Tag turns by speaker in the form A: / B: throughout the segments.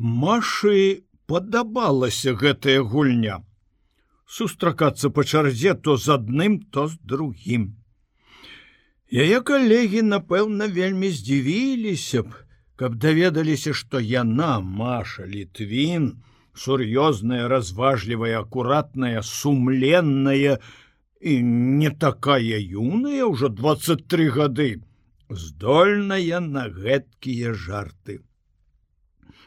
A: Машы падабалася гэтая гульня. Сустракацца па чарзе то з адным, то з другім. Яе калегі, напэўна, вельмі здзівіліся б, каб даведаліся, што яна Маша літвін, сур'ёзная, разважлівая, акуратная, сумленная і не такая юная ўжо 23 гады, здольная на гэткія жарты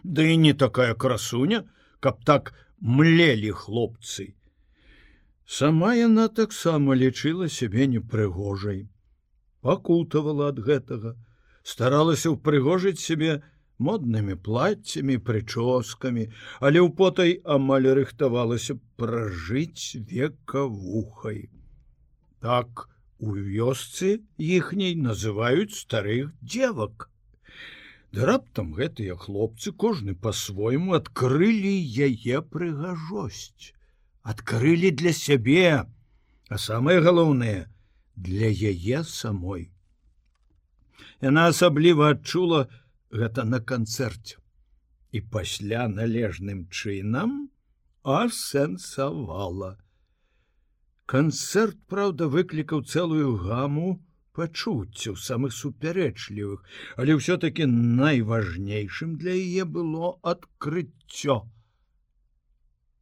A: да і не такая красуня, каб так млелі хлопцы. Сама яна таксама лічыла сябе непрыгожай, пакутавала ад гэтага, старалася ўпрыгожыць сябе моднымі плаццямі, прычоскамі, але ў потай амаль рыхтавалася пражыць векавухай. Так у вёсцы іхняй называюць старых дзевак. Да раптам гэтыя хлопцы кожны по-свойму адкрылі яе прыгажосць, адкрылі для сябе, а самае галоўнае для яе самой. Яна асабліва адчула гэта на канцэрце і пасля належным чынам асэнсавала. Канцэрт, праўда, выклікаў цэлую гаму, пачуццяў самых супярэчлівых, але ўсё-таки найважнейшым для яе было адкрыццё.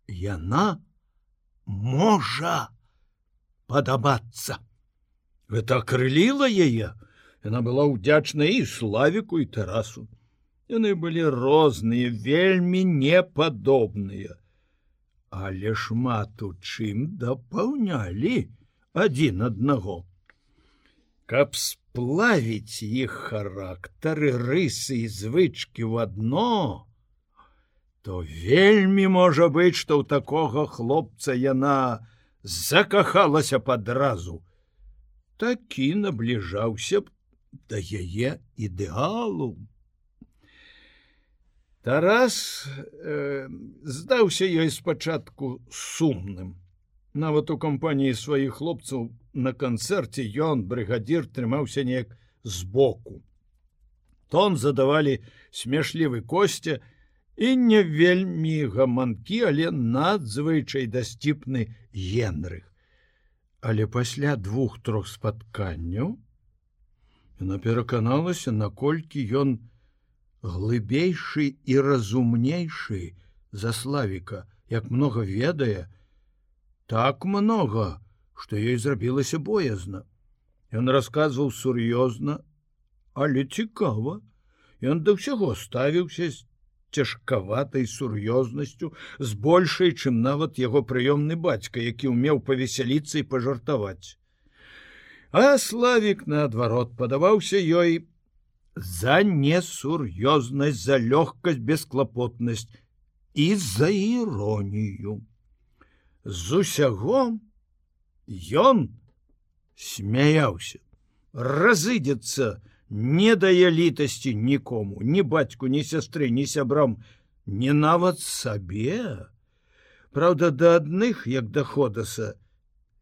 A: Яна можа падабацца. Гэта акрыліла яе, Яна была ўдзячна і славіку і тэрасу. Яны былі розныя, вельмі непадобныя, але шмат у чым дапаўнялі адзін аднаго каб сплавіць іх характары рысы і звычки в одно, то вельмі можа быць, што ў такога хлопца яна закахалася падразу. Такі набліжаўся б да яе ідэалу. Тарас э, здаўся ёй спачатку сумным. Нават у кампаніі сваіх хлопцаў на канцэрце ён брыгадзір трымаўся неяк збоку. Тон задавалі смешлівы косця і не вельмі гаманкі, але надзвычай дасціпны генрых. Але пасля двух-трох спатканняў яна пераканалася, наколькі ён глыбейшы і разумнейшы за славіка, як многа ведае, так много, что ёй зрабілася боязна. Ён расказваў сур'ёзна, але цікава. Ён да ўсяго ставіўся з цяжкаватай сур'ёзнасцю з большай, чым нават яго прыёмны бацька, які ўмеў павесяліцца і пажартаваць. А славік наадварот падаваўся ёй за несур'ёзнасць, за лёгкасць, бесклапотнасць і за іронію. З усяго, Ён смяяўся, разыдзецца, не дае літасці нікому, ні бацьку, ні сястры, ні сябрам, не нават сабе. Праўда, да адных, як даходаса,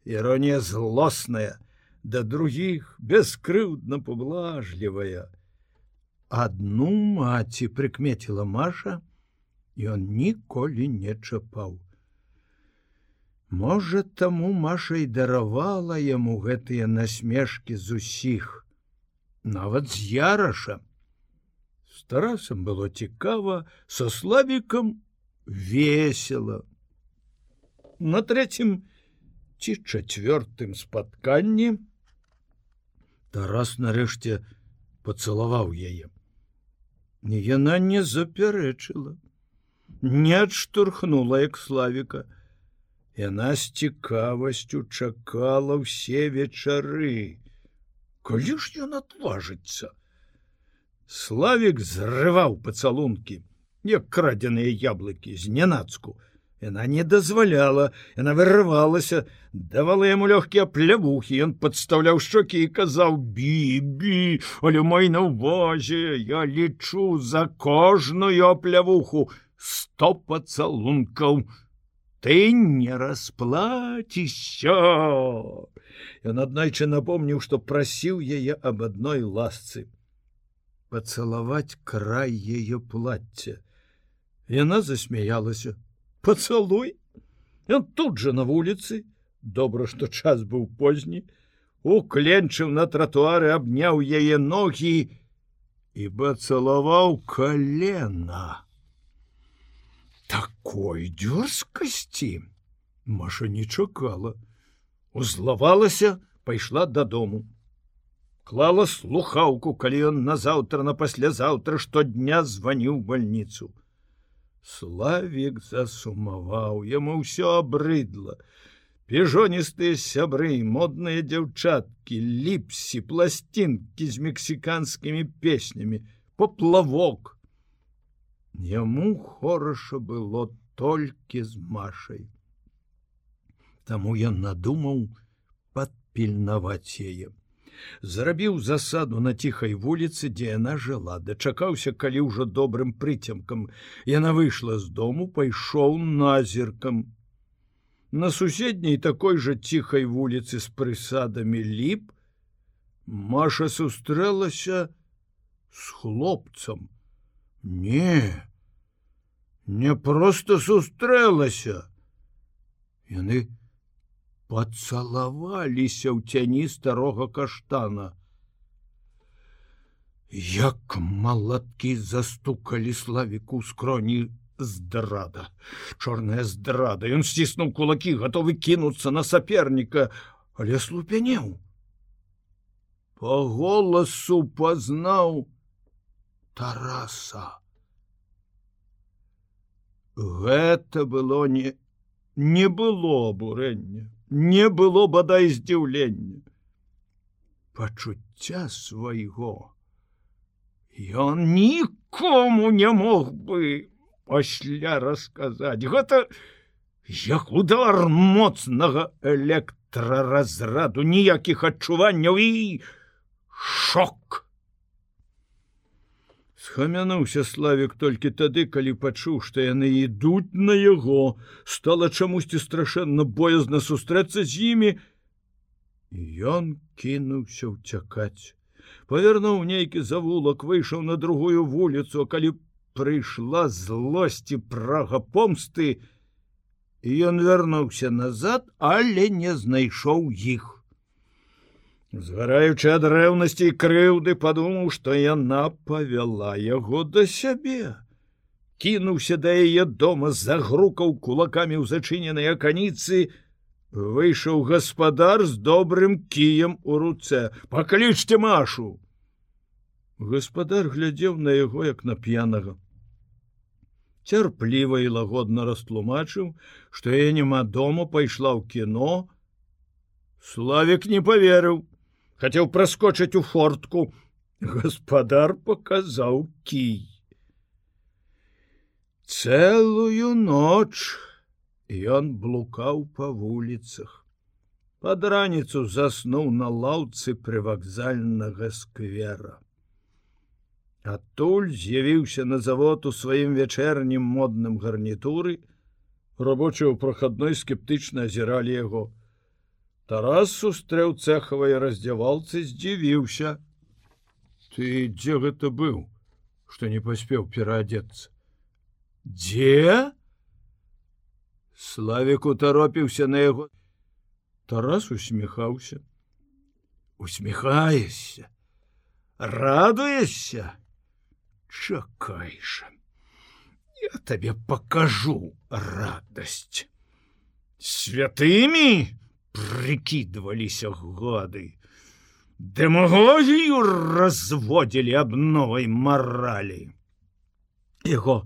A: іронія злосная, да другіх бескрыўдна паблажлівая. Адну маці прыкмеціла Маша, ён ніколі не чапаў. Можа, таму Маша і даравала яму гэтыя насмешкі з усіх, нават з яраша. З тарасам было цікава, со славікам весело. На трэцім ці чацвёртым спатканні Тарас нарэшце пацалаваў яе. Яна не запярэчыла, не адштурхнула як славіка, Яна з цікавасцю чакала ўсе вечары. Калі ж ён адважыцца? Славік зрываў пацалункі, як крадзеныя яблыкі з нянацку. Яна не дазваляла, яна вырывалася, давала яму лёгкія плявухі, ён падстаўляў шчокі і казаў: бібі, але мой на ўвазе, я лічу за кожную плявуху сто пацалункаў ты не расплаціся Ён аднойчы напомніў, што прасіў яе аб адной ласцы пацалаваць край яе плацця. Яна засмяялася: Пацалуй! Ён тут жа на вуліцы, добра, што час быў позні, укленчыў на тратуары, абняў яе ногі і бацалаваў колена. Такой дзёрзкасці Маша не чакала, узлавалася, пайшла дадому. Клала слухаўку, калі ён назаўтра на паслязаўтра штодня званіў больніцу. Славік засумаваў, яму ўсё абрыдла. Пежоністыя сябры, модныя дзяўчаткі, ліпсі, пласцінкі з мексіканскімі песнямі, поплавок. Яму хораша было толькі з машай. Таму ён надумаў падпільнаваць яе зрабіў засаду на ціхай вуліцы, дзе яна жыла, дачакаўся, калі ўжо добрым прыцемкам. Яна выйшла з дому, пайшоў назіркам. На суседняй такой жа ціхай вуліцы з прысадамі ліп, Маша сустрэлася з хлопцам. Не, не проста сустрэлася. Яны пацалаваліся ў цяні старога каштана. Як малаткі застукалі славіку скроні здрада. Чорная здрада. Ён сціснуў кулакі, гатовы кінуцца на саперніка, але слупянеў. По голасу пазнаў Тараса. Гэта было не не было абурэння не было бадай здзіўлення. Пачуцця свайго ён нікому не мог бы пасля расказаць. Гэта як удар моцнага электраразраду ніякіх адчуванняў і шок схамянуўся славік толькі тады калі пачуў што яны ідуць на яго. Стала чамусьці страшэнна боязна сустрэцца з імі. Ён кінуўся ўцякаць. Павярнуў нейкі завулак выйшаў на другую вуліцу калі прыйшла злосці прага помсты ён вярнуўся назад але не знайшоў іх Згараючы ад рэўнасці і крыўды падумаў, што яна павяла яго да сябе. Кінуўся да яе дома, загрукаў кулакамі ў зачыненыя каніцы, выйшаў гаспадар з добрым кіем у руцэ. Паклічце машу. Гаспадар глядзеў на яго як на п'янага. Цярпліва і лагодна растлумачыў, што я няма дома пайшла ў кіно. Славік не поверыў, хацеў праскочыць у фортку. Гаспадар показаў кій цэлую ноч ён блукаў па вуліцах под раніцу заснуў на лаўцы прывакзальнага сквера. Адтуль з'явіўся на завод у сваім вячэрнім модным гарнітуры. Рабочыя ў прахадной скептычна азіралі яго Тарас сустрэў цэхавай раздзявалцы здзівіўся. Ты дзе гэта быў, што не паспеў пераадзецца. Дзе? Славік утаропіўся на яго. Тарас усміхаўся. Усміхаешся, радуешся, Чакайша. Я табе пакажу радасць. Святымі! Прыкідваліся годы. Дэмагогію разводзілі аб новай маралі. Яго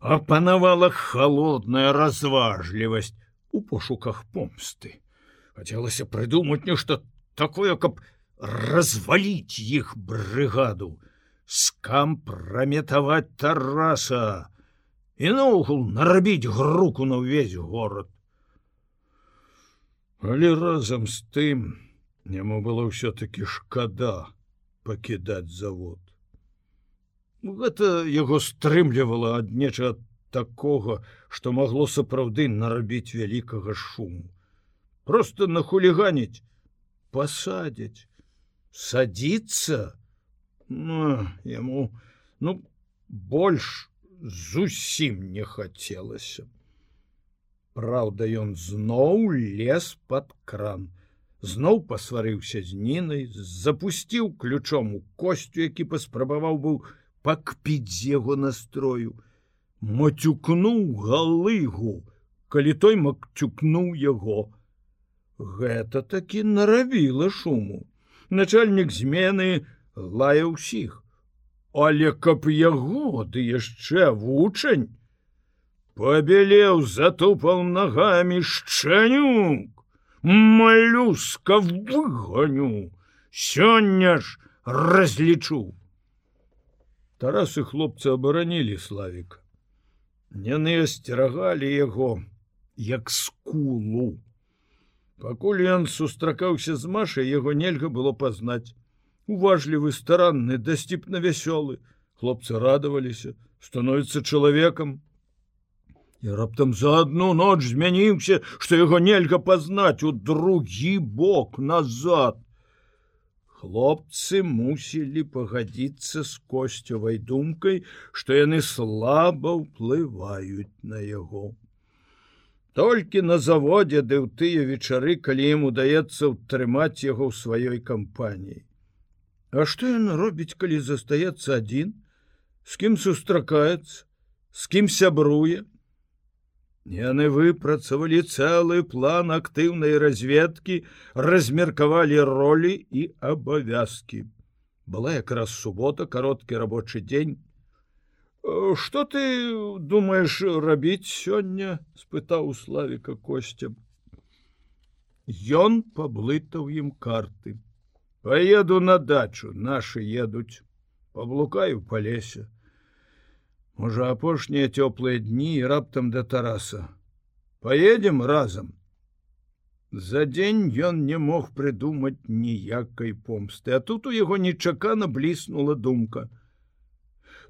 A: апанавала холодная разважлівасць у пошуках помсты. Хацелася прыдумаць нешта такое, каб разваліць іх брыгаду, скампраметаваць тараса і наогул нарабіць груку на ўвесь горад. Але разам з тым яму было ўсё-таки шкада пакідаць завод. Гэта яго стрымлівала ад нечага такога, што магло сапраўды нарабіць вялікага шуму. Просто нахуліганіць, пасадзіць, садіцца ну, яму ну больш зусім не хацелася. Праўда, ён зноў лез под кран. Зноў пасварыўся з нінай, запусціў ключом у костю, які паспрабаваў быў пакпіць з яго настрою, Мацюкнуў галыгу, калі той макцюкнуў яго. Гэта такі наравіла шуму. Начальнік змены лаяў усіх. Але каб яго ды яшчэ вучань, побелеў затупал ногами шчанюк малюска выгоню. Сёння ж разлічу тарасы хлопцы абаранілі славіка яны асцерагалі яго як скулу. Пакуль ён сустракаўся з машай яго нельга было пазнаць уважлівы старанны дасціпна вясёлы хлопцы радаваліся становіцца чалавекам і раптам за одну ноч змяніўся, што яго нельга пазнаць у другі бок назад. Хлопцы мусілі пагадзіцца з косцевай думкай, што яны слаба ўплываюць на яго. Толькі на заводзе ды ў тыя вечары, калі ім удаецца ўтрымаць яго ў сваёй кампаніі. А што ён робіць, калі застаецца адзін, з кім сустракаецца, з кім сябруе, Яны выпрацавалі цэлы план актыўнай разведкі, размеркавалі ролі і абавязкі. Была якраз субота, кароткі рабочы дзень. Што ты думаеш рабіць сёння? — спытаў славіка костя. Ён паблытаў ім карты. Паеду на дачу, нашы едуць, паблукаю па лесе. Можа апошнія цёплыя дні і раптам да тараса. Поедем разам. За дзень ён не мог прыдумаць ніякай помсты, а тут у яго нечакана бліснула думка.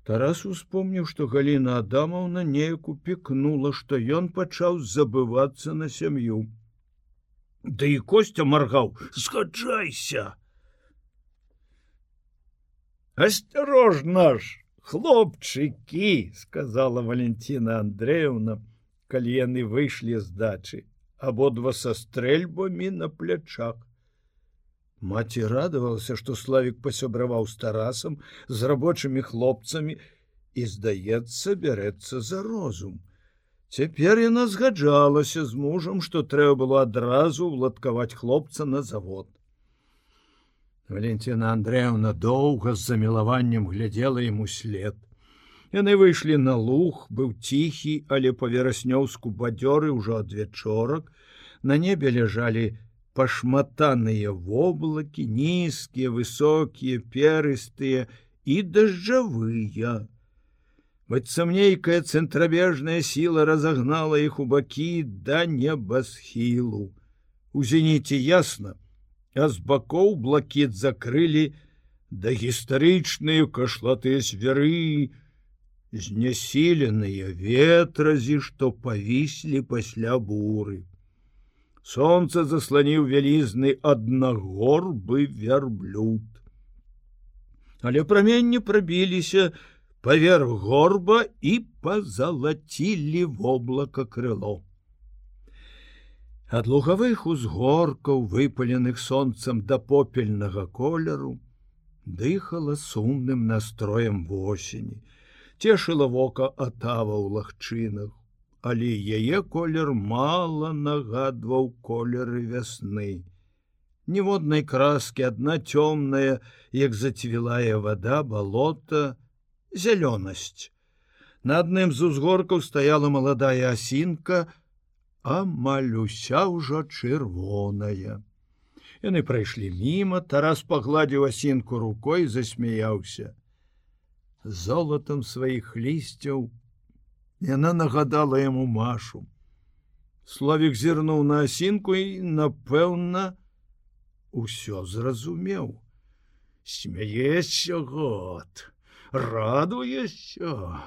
A: Тарас успомніў, што Гліна Адамаўна неяк упікнула, што ён пачаў забывацца на сям'ю. Ды і костя маргаў, згаджайся. Асцярожна ж! Хлопчыкі сказала валентина андреевна калі яны выйшлі з дачы абодва са стрэльбамі на плячах маці радавалася што славик пасябраваў з тарасам з рабочымі хлопцамі і здаецца бярэцца за розум. Цяпер яна згаджалася з мужам што трэба было адразу ўладкаваць хлопца на завод Валентина Андреевна доўга з замілаваннем глядзела ему след. Яны выйшлі на луг, быў ціхі, але па вераснёўску бадзёры ўжо ад вечорак. На небе ляжалі пашматаныя воблакі, нізкія, высокія, перыстыя і дажджавыя. Быццам нейкая цэнтрабежная сіла разагнала іх у бакі да небасхілу. У зеніце ясна, а з бакоў блакет закрылі да гістарычныя кашлатыя звяры, знясіленыя ветразі, што павіслі пасля буры. Сонца засланіў вялізны аднагорбы вярблюд. Але праменні прабіліся паверх горба і пазалацілі воблака крыло. Ад лугавых узгоркаў, выпаленых сонцам да попельнага колеру, дыхала сумным настроем восені, цешыла вока атава ў лагчынах, але яе колер мала нагадваў колеры вясны. Ніводнай краскі адна цёмная, як зацвілая вода балота, зялёнасць. На адным з узгоркаў стаяла маладая асінка, амаль уся ўжо чырвоная. Яны прайшлі мімо, Тарас пагладзіў асінку рукой, засмяяўся. Золатам сваіх лісцяў яна нагадала яму машу. Славік зірнуў на асінку і, напэўна, усё зразумеў. Смяешся год, радуешся,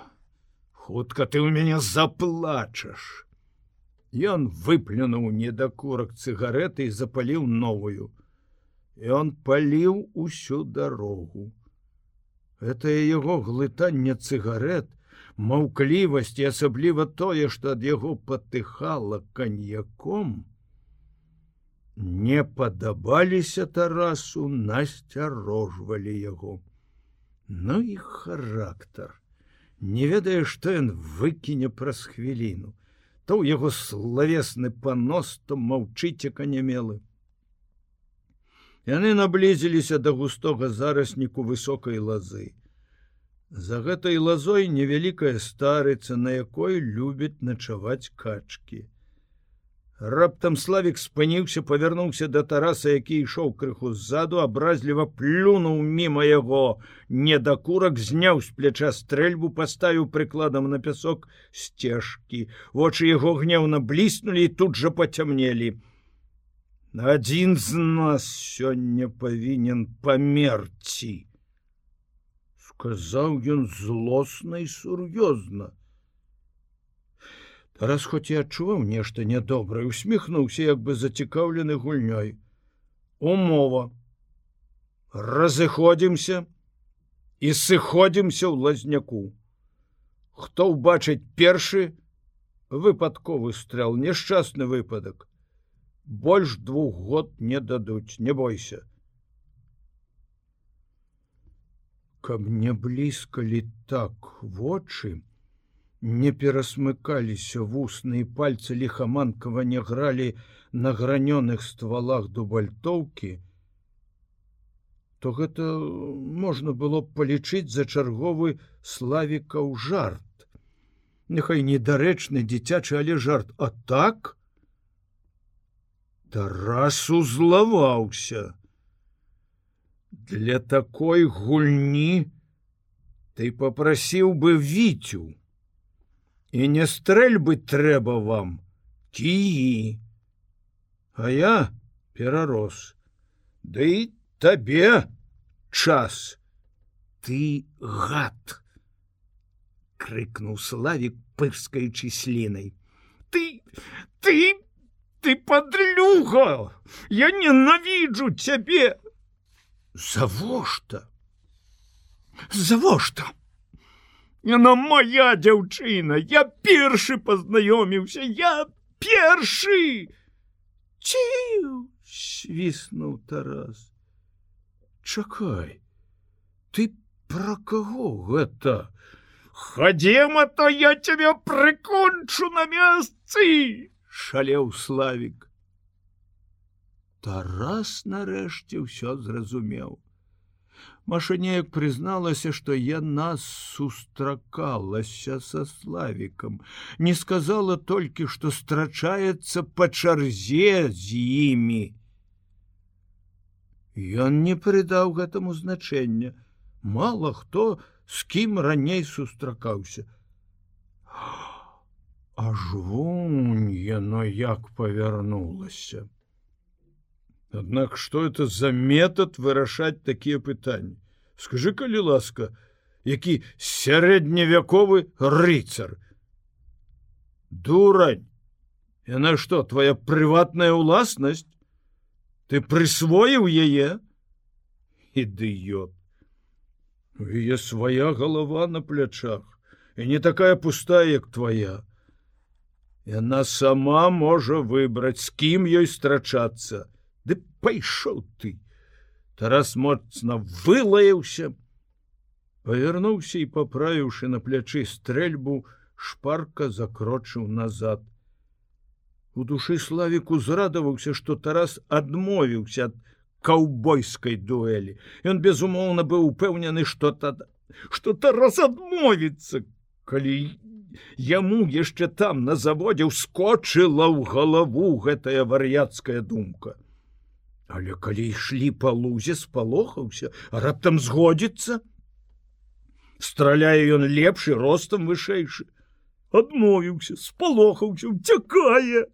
A: хутка ты ў мяне заплачаш. Ён выплюнуў недакурак цыгареты і запаліў новую. Он паліў усю дарогу. Это яго глытанне цыгарет маўклівасць і асабліва тое, што ад яго патыхала каньяком, не падабаліся тарасу, насцярожвалі яго. Ну і характар. Не ведае, што ён выкіне праз хвіліну, то ў яго славесны панос, то маўчыце канямелы. Яны наблізіліся да густога зарасніку высокай лазы. За гэтай лазой невялікая старыца, на якой любіць начаваць качки. Раптам славік спыніўся, павярнуўся да тараса, які ішоў крыху ззаду, абразліва плюнуў мімо яго. Недакурак зняў з пляча стрэльбу, паставіў прыкладам на пясок сцежкі. Вочы яго гневна бліснулі і тут жа пацямнелі. Адзін з нас сёння павінен памерці сказаў ён злосна і сур'ёзна. Тарас хоць і адчуваў нешта нядобрае, усміхнуўся як бы зацікаўлены гульнёй. Умова. Разыходзімся і сыходзімся ў лазняку. Хто ўбачыць першы выпадковы стрэл, няшчасны выпадак. Больш двух год не дадуць, не бойся. каб не блізкалі так вочы, не перасмыкаліся вусныя пальцы лихаманкава не гралі на гранёных ствалах дубальтоўкі, то гэта можна было палічыць за чарговы славікаў жарт. Няхай недарэчны дзіцячы, але жарт, а так, Тарас узлаваўся. Для такой гульні ты попрасіў бы віцю і не стрэльбы трэба вам кі а я перарос. Да і табе час. Ты гад крыкнуў славик пырскаючы слінай ты ты ты подлюга я ненавіджу цябе завошта? Завошта яна моя дзяўчына я першы пазнаёміўся я першы ці свіснуў тарас. Чакай ты про каго гэта хадзема то я цябе прыкончу на месцы шалеў славик. Тарас нарэшце ўсё зразумеў. Маша неяк прызналася, што яна сустракалася са славікам, не сказала толькі, што страчаецца па чарзе з імі. Ён не прыдаў гэтаму значэння. Мала хто з кім раней сустракаўся. Аж вунь яно як павярнулася. Аднак что это за метод вырашаць такія пытанні скажи калі ласка які сярэдневяковы рыцар? Дурань! Яна что твоя прыватная ўласнасць ты прысвоіў яе ідыёт е свая голова на плячах і не такая пустая як твоя. Яна сама можа выбраць з кім ёй страчацца пайшоў ты. Тарас моцна вылаяўся, павярнуўся і паправіўшы на плячы стрэльбу, шпарка закрочыў назад. У душы славіку зрадаваўся, што Тарас адмовіўся ад каўбойскай дуэлі. Ён безумоўна быў упэўнены, што тада што Тарас адмовіцца, калі яму яшчэ там на заводзе ўскочыла ў галаву гэтая вар'яцкая думка. Але калі ішлі па лузе спалохаўся, раптам згодзіцца. Страляе ён лепшы ростам вышэйшы, адмовіўся, спалохаўся, уцякае.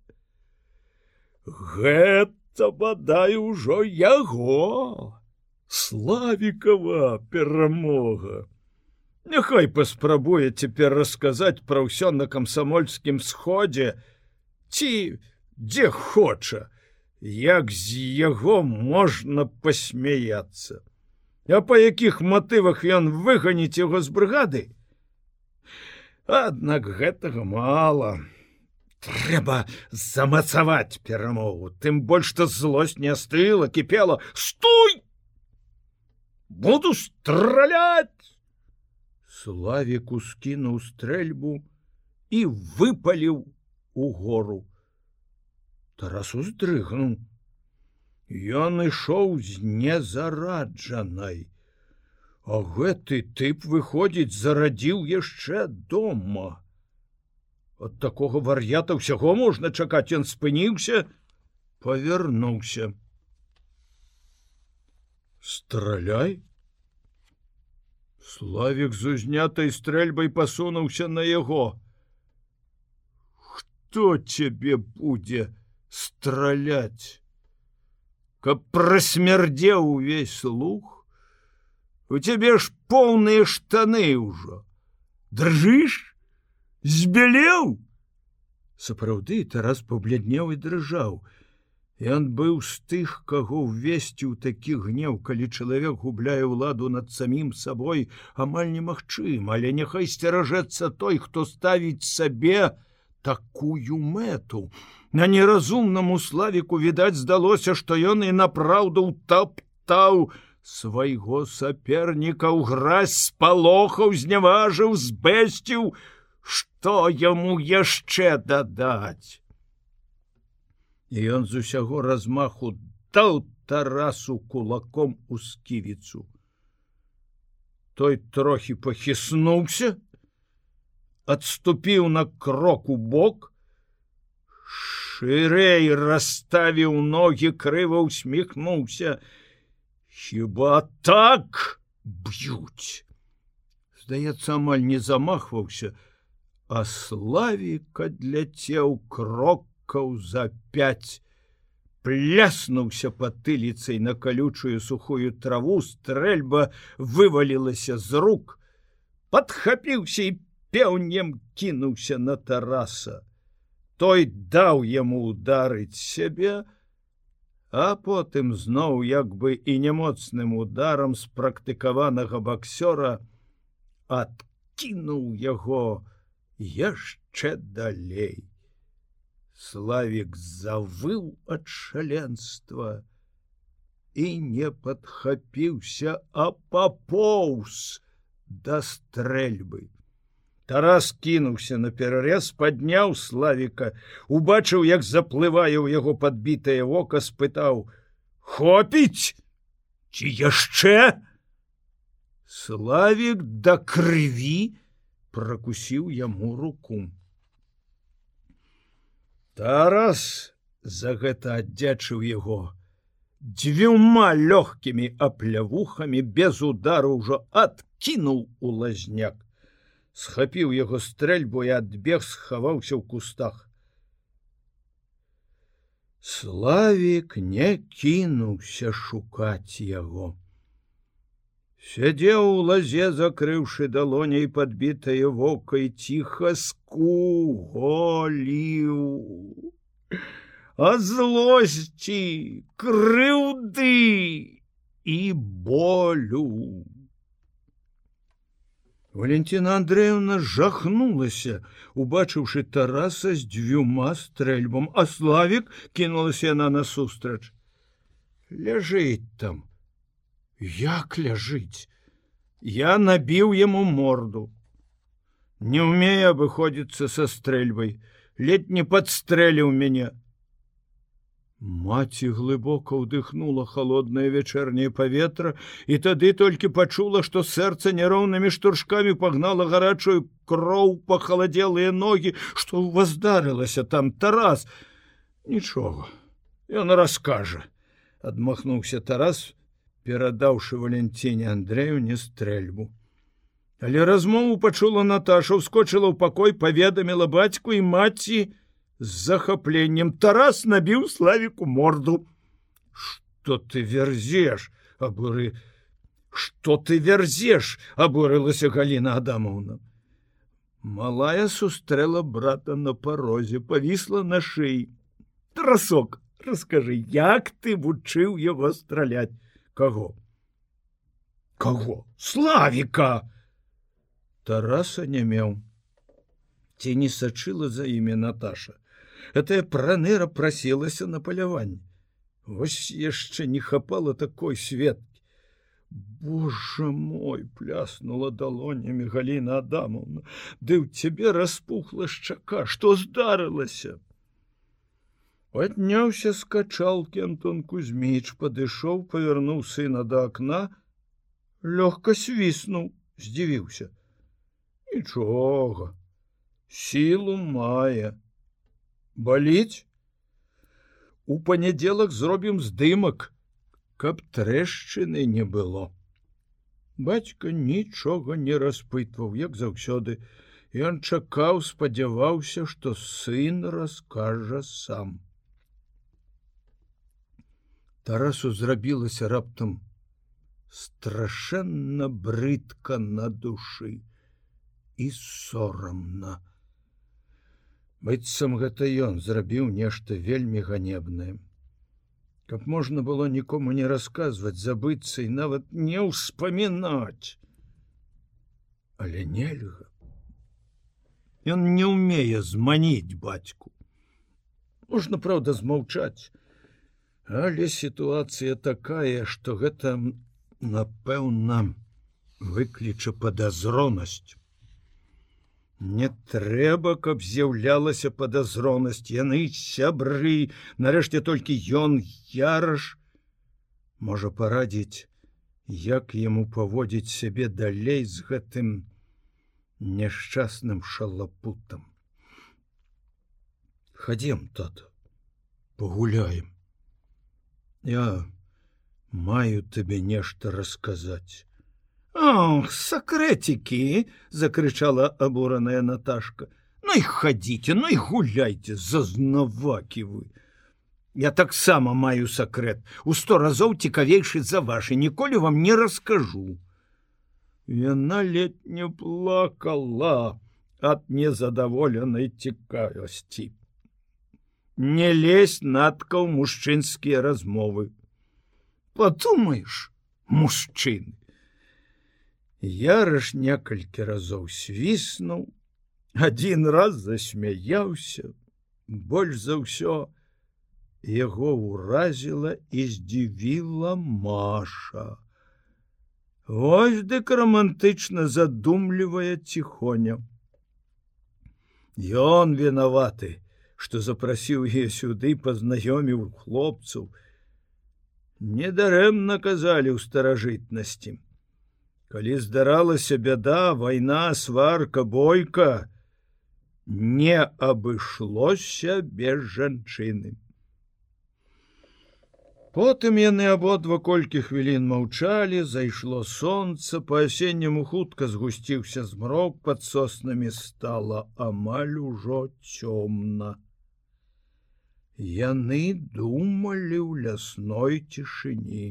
A: Гэта бадай ужо яго, славікава перамога. Няхай паспрабуе цяпер расказаць пра ўсё на камсамольскім сходзе, ці дзе хоча, як з яго можна пасмяяться а па якіх матывах ён выганіць яго з брыгады Аднак гэтага мала. Трэба замацаваць перамогу, тым больш што злосць не стыла, кіпела, стуй! Буду стралять! Славік ускінуў стрэльбу і выпаліў у гору. Тарас уздрыгнуў. Ён ішоў з незараджанай. А гэты тып выходзіць, зарадзіў яшчэ дома. От такога вар'ята ўсяго можна чакаць, ён спыніўся, павярнуўся. Страляй! Славік з узнятай стрэльбай пасунуўся на яго. Хто цябе будзе страляць? Каб прасмярдзеў увесь слух, у цябе ж поўныя штаны ўжо. Дрыжыш? Збялеў? Сапраўды тарас пабляднеў і дрыжаў. Ён быў з тых каго ўвесці ў такі гнеў калі чалавек губляе ўладу над самім сабой амаль немагчым але няхай сцеражэцца той хто ставіць сабе такую мэту. На неразумнаму славіку відаць здалося што ён і напраўду таптаў свайго саперніка ў гразь спалохаў зняважыў збесціў што яму яшчэ дадаць? І ён з усяго размаху даў тарасу кулаком у сківіцу. Той трохі пахіснуўся адступіў на крок у бок шырэй расставіў ногі крыва усміхнуўся хіба так б'юць здаецца амаль не замахваўся а славіка дляцеў крокаў за пять. Пляснуўся патыліцай на калючую сухую траву стрэльба вывалілася з рук. Подхапіўся і пеўнем кінуўся на тараса той даў яму ударыць сябе а потым зноў як бы і немоцным ударам спрактыкаванага баксёра адкінуў яго яшчэ далей. Славік завыў ад шаленства і не падхапіўся, а папоўз да стрэльбы. Тарас кінуўся на перарэз, падняў славіка, убачыў, як заплывае ў яго падбітае вока, спытаў: « Хопіць, ці яшчэ? Славік да крыві пракусіў яму руку. Тарас за гэта аддзячыў яго. Дзвюма лёгкімі аплявухамі без удару ўжо адкінуў у лазняк схапіў яго стрэльбу і адбег схаваўся ў кустах. Славік не кінуўся шукаць яго. Сядзеў у лазе, закрыўшы далоней падбітае вока і ціха скуголіў. А злосці, крыўды і болю. Валентина Андреевна жахнулася, убачыўшы тараса з дзвюма стрэльбам, а славік кінулася яна насустрач. Ляжыць там. Як ляжыць? Я набіў яму морду. Не ўмее абыходзіцца са стрэльбай, ледь не падстрэліў мяне. Маці глыбока ўдыхнула холоднае вечэрняе паветра і тады толькі пачула, што сэрца няроўнымі штуршкамі пагнала гарачую кроў пахаладзелыя ногі, што ў вас здарылася там тарас. Нічога, Ён раскажа, адмахнуўся Тарас, перадаўшы Валенціне Андрею не стрэльбу. Але размову пачула Наташа, ускочыла ў пакой, паведаміла бацьку і маці, з захапленнем тарас набіў славіку морду. Что ты верзеш абуры что ты верзеш абурылася галина адамовна. Малая сустрэла брата на парозе павісла на шеі трасок расскажы як ты вучыў яго страляць каго каго славіка тараса не меў ці не сачыла за імі Наташа. Гэтая праныра прасілася на паляванне. Вось яшчэ не хапала такой светкі. Божа мой пляснула далонямі Гліна Адамовна, Ды ў цябе распухла шчака, што здарылася. Падняўся з качалкі Антон Кузьміч, падышоў, павярнуў сына да акна, лёгка свіснуў, здзівіўся. Нічога, сілу мае баліць у панядзелак зробім здымак каб трэшчыны не было. Бацька нічога не распытваў як заўсёды. Ён чакаў спадзяваўся што сын раскажа сам. Тарасу зрабілася раптам страшэнна брыдка на душы і сорамна быццам гэта ён зрабіў нешта вельмі ганебнае. Каб можна было нікому не расказваць забыцца і нават не ўспамінаць. Але нельга. Ён не ўмее зманіць бацьку. Можна праўда змаўчаць але сітуацыя такая што гэта напэўна выкліча падазронасць Не трэба, каб з'яўлялася падазронасць, яны сябры, нарэшце толькі ён яраш можа парадзіць, як яму паводзіць сябе далей з гэтым няшчасным шалапутам. Хадзем тата, пагуляем. Я маю табе нешта расказаць. Ох, сакрэцікі закрычала абураная Наташка. Ну і хадзіце, ну і гуляйце зазнавакі вы. Я таксама маю сакрэт. У сто разоў цікавейшы за вашы, ніколі вам не раскажу. Яна ледь не плакала ад незадаволенай цікавасці. Не лезь надка ў мужчынскія размовы. Падумаеш, мужчыны. Яраш некалькі разоў свіснуў, один раз засмяяўся, больш за ўсё яго ўразіла і здзівіла Маша. Вось дык романтычна задумлівая ціхоня. Ён вінаваты, што запрасіў е сюды пазнаёміў хлопцаў. Недарэмна казалі ў старажытнасці калі здаралася бяда вайна сварка бойка не абышлося без жанчыны. Потым яны абодва колькі хвілін маўчалі зайшло солнце па-асенняму хутка згусціўся змрок под соснамі стала амаль ужо цёмна. Яны думалі ў лясной цішыні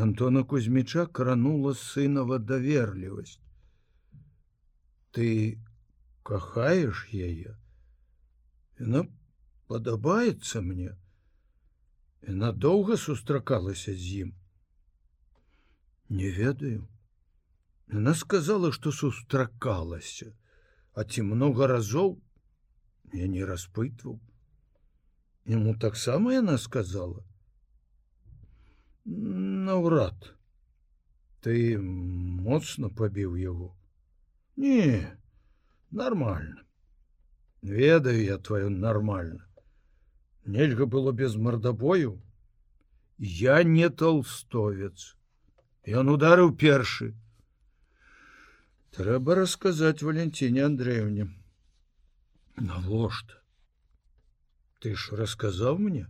A: Антона Кузьміча кранула сынова даверлівасць. Ты кахаеш яе? Яна падабаецца мне. Яна доўга сустракалася з ім. Не ведаю. Яна сказала, што сустракалася, А ці много разоў я не распытваў. Яму таксама яна сказала: наўрад ты моцна пабіў яго не нормально ведаю я твою нормально нельга было без мордабою я не толстовец ён ударыў першы трэба расказаць валентине андреевне навошта ты ж расказаў мне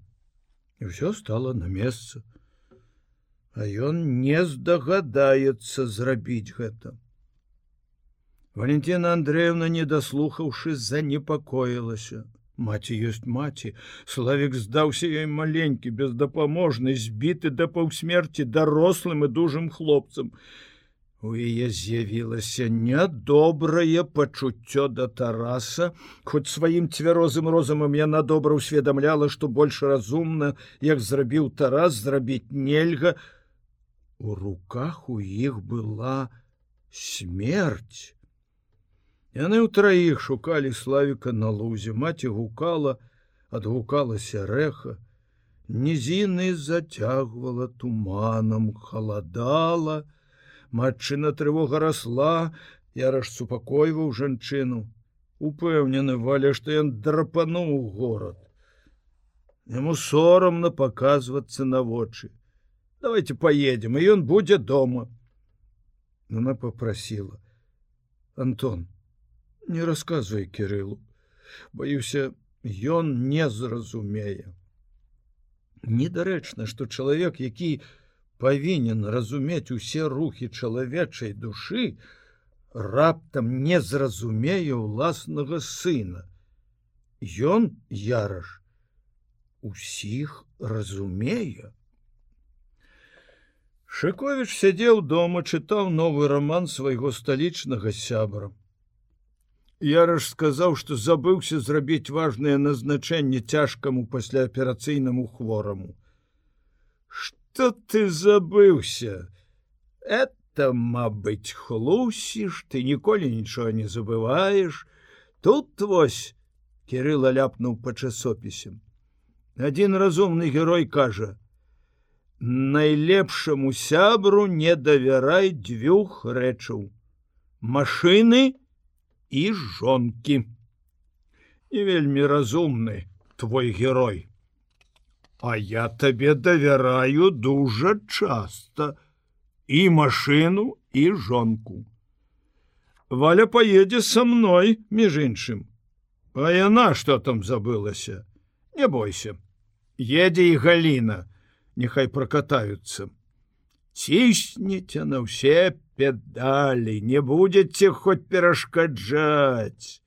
A: і все стало на месца А ён не здагадаецца зрабіць гэта. Валентина Андреевна, не даслухаўшы, занепакоілася. Маці ёсць маці, Славік здаўся ёй маленькі, бездапаможны, збіты да паўсмерці дарослым і дужым хлопцам. У яе з'явілася нядобрае пачуццё да Тараса, хоць сваім цвярозым розумам яна добра ўсведамляла, што больш разумна, як зрабіў Тарас зрабіць нельга, У руках у іх была смерть. Яны ўтраіх шукалі славіка на лузе, маці гукала, адгукалася рэха, Нізіны зацягвала туманам, халадала, матчына трывога расла, Яраш супакойваў жанчыну. Упэўнены валя, што ён драпануў горад. Яму сорамна паказвацца на вочы. Давайте поедем, і ён будзе дома. Она попросила: Антон, не рассказывай Кириллу, боюся, ён не зразумее. Недарэчна, што чалавек, які павінен разумець усе рухі чалавечай душы, раптам не зразумее ўласнага сына. Ён яраш усіх разумее. Шыковіч сядзеў дома, чытаў новы роман свайго сталічнага сябра. Яраш сказаў, што забыўся зрабіць важнае назначэнне цяжкаму пасляаперацыйнаму хвораму. Што ты забыўся? Это, мабыць, хлусіш, ты ніколі нічога не забываеш. Тут вось Кірыла ляпнуў па часопісем. Адзін разумны герой кажа: Найлепшаму сябру не давярай дзвюх рэчаў: Машыны, і жонкі. І вельмі разумны твой герой. А я табе давяраю дужа часта і машыну і жонку. Валя поедзе са мной між іншым. А яна что там забылася? Не бойся. Едзе і галіна, няхай прокатаюцца. Цісніце на ўсе педалі не будетеце хоць перашкаджаць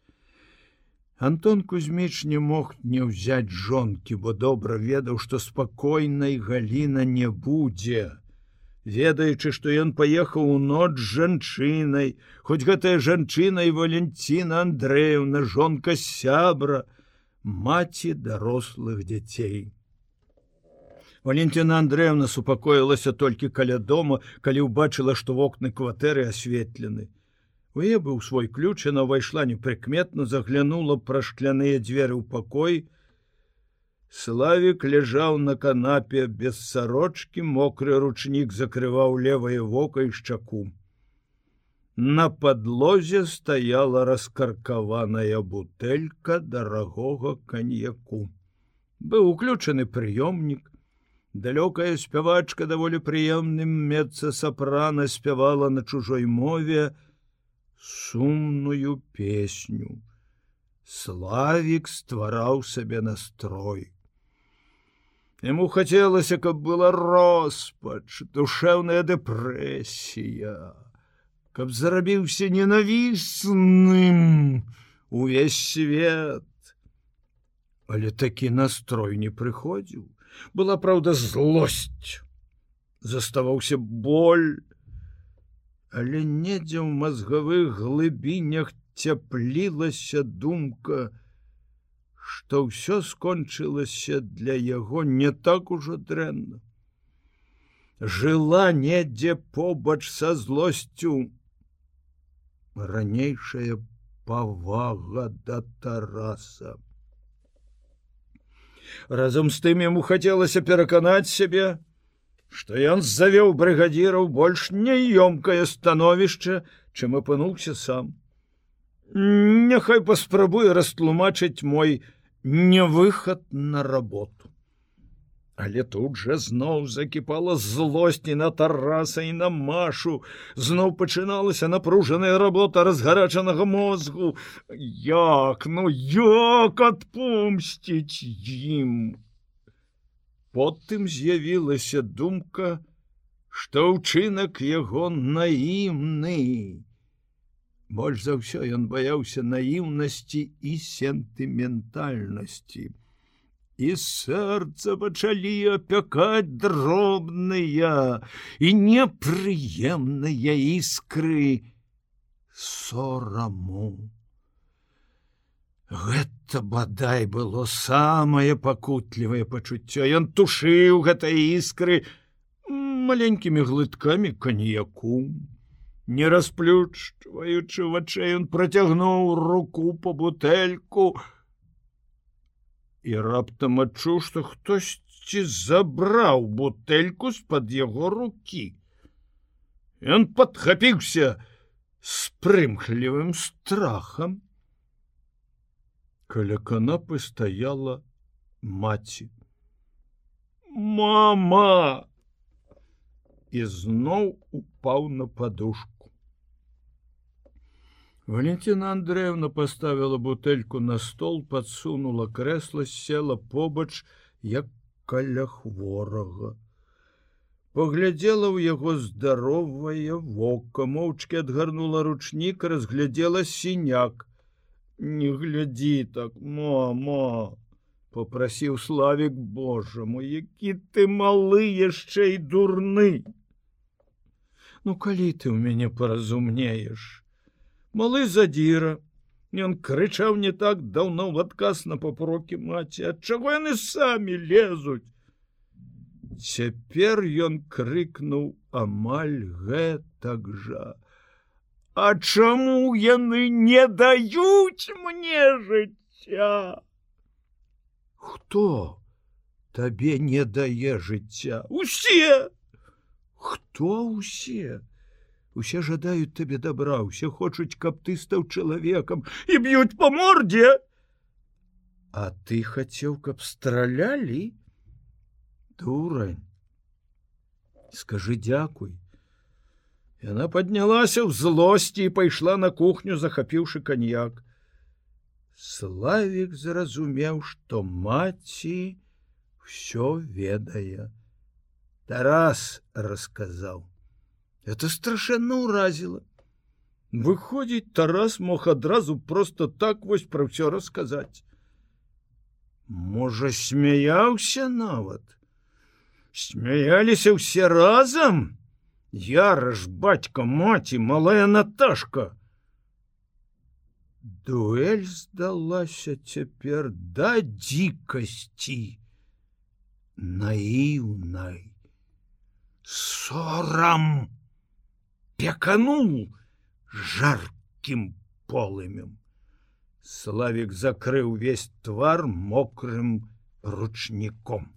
A: Антон кузьміч не мог не ўзяць жонкі бо добра ведаў што спакойнай галіна не будзе. Ведаючы што ён паехаў у ноч з жанчынай хоць гэтая жанчына і валенціна Андрэевна жонка сябра маці дарослых дзяцей Валентина Андреевна супакоілася толькі каля дома, калі ўбачыла, што вокны кватэры асветлены. У е быў свой ключ, она ўвайшла непрыкметна, заглянула пра шкляныя дзверы ў пакой. Славік ляжаў на канапе без сарочки, мокры ручнік закрываў левае вока і шчаку. На подлозе стаяла раскаркаваная бутэлька дарагога каньяку. Быў уключаны прыёмнік, далёкая спявачка даволі прыемным мецца сапрана спявала на чужой мове сумную песню. Славік ствараў сабе настрой. Яму хацелася, каб была роспач, душэўная дэпрэсія, каб зарабіўся ненавісным увесь свет. Але такі настрой не прыходзіў была праўда злосць заставаўся боль. Але недзе ў мазгавых глыбінях цяплілася думка што ўсё скончылася для яго не так ужо дрэнна. Жыла недзе побач са злосцю. Ранейшая павага да тараса разом з тым яму хацелася пераканаць сябе што ён завёў брыгадзіраў больш няёмкае становішча чым апынуўся сам. Няхай паспрабуе растлумачыць мой невыхад на работу Але тут жа зноў закіпала злосці на тараса і на машу. Зноў пачыналася напружаная работа разгарачанага мозгу. Як ну як адпомсціць ім. Потым з'явілася думка, што ўчынак яго наімны. Больш за ўсё ён баяўся наіўнасці і сентыментальнасці і сэрца пачалі апякаць дробныя і непрыемныя іскры сораму. Гэта бадай было самае пакутлівае пачуццё. Ён тушыў гэтыя іскры маленькімі глыткамі каньяку. Не расплючваючы вачэй ён працягнуў руку по бутэльку і раптам адчуў, што хтосьці забраў бутэльку з-пад яго руки. Ён падхапіўся з прымхлівым страхам. Каля канапы стаяла маці. Мама! І зноў упаў на падушку. Валентина Андреевна поставила бутэльку на стол, подсунула кресло, села побач, як каля хворага. Поглядела ў яго здаровае вока, моўчки адгарнула ручнік, разглядела сіняк. Не глядзі так, мама, попрасіў славик Божа мой, які ты малы яшчэ і дурны. Ну калі ты ў мяне паразумнееш? Малы задзіра ён крычаў не так даўно в адказ на папрокі маці ад чаго яны самі лезуць цяпер ён крыкнуў амаль гэтак жа! А чаму яны не даюць мне жыцця? Хто табе не дае жыцця? Усе! Хто усе усе жадаюць табе добра усе хочуць каб ты стаў чалавекам і б'юць по мордзе. А ты хацеў каб стралялі? Дурань. Скажи дзякуй. Яна поднялася ў злосці і пайшла на кухню захапіўшы каньяк. Славик зразумеў что маці все ведае. Тарас расказаў это страшэнна ўразіла выходзіць тарас мог адразу просто так вось пра ўсё расказаць можа смяяўся нават смяяліся ўсе разам яраш бацька маці малая наташка. Дуэль здалася цяпер да дзікасці наіўнай сорам пеканул жаркім полымем. Славик закрыў увесь твар мокрым ручніком.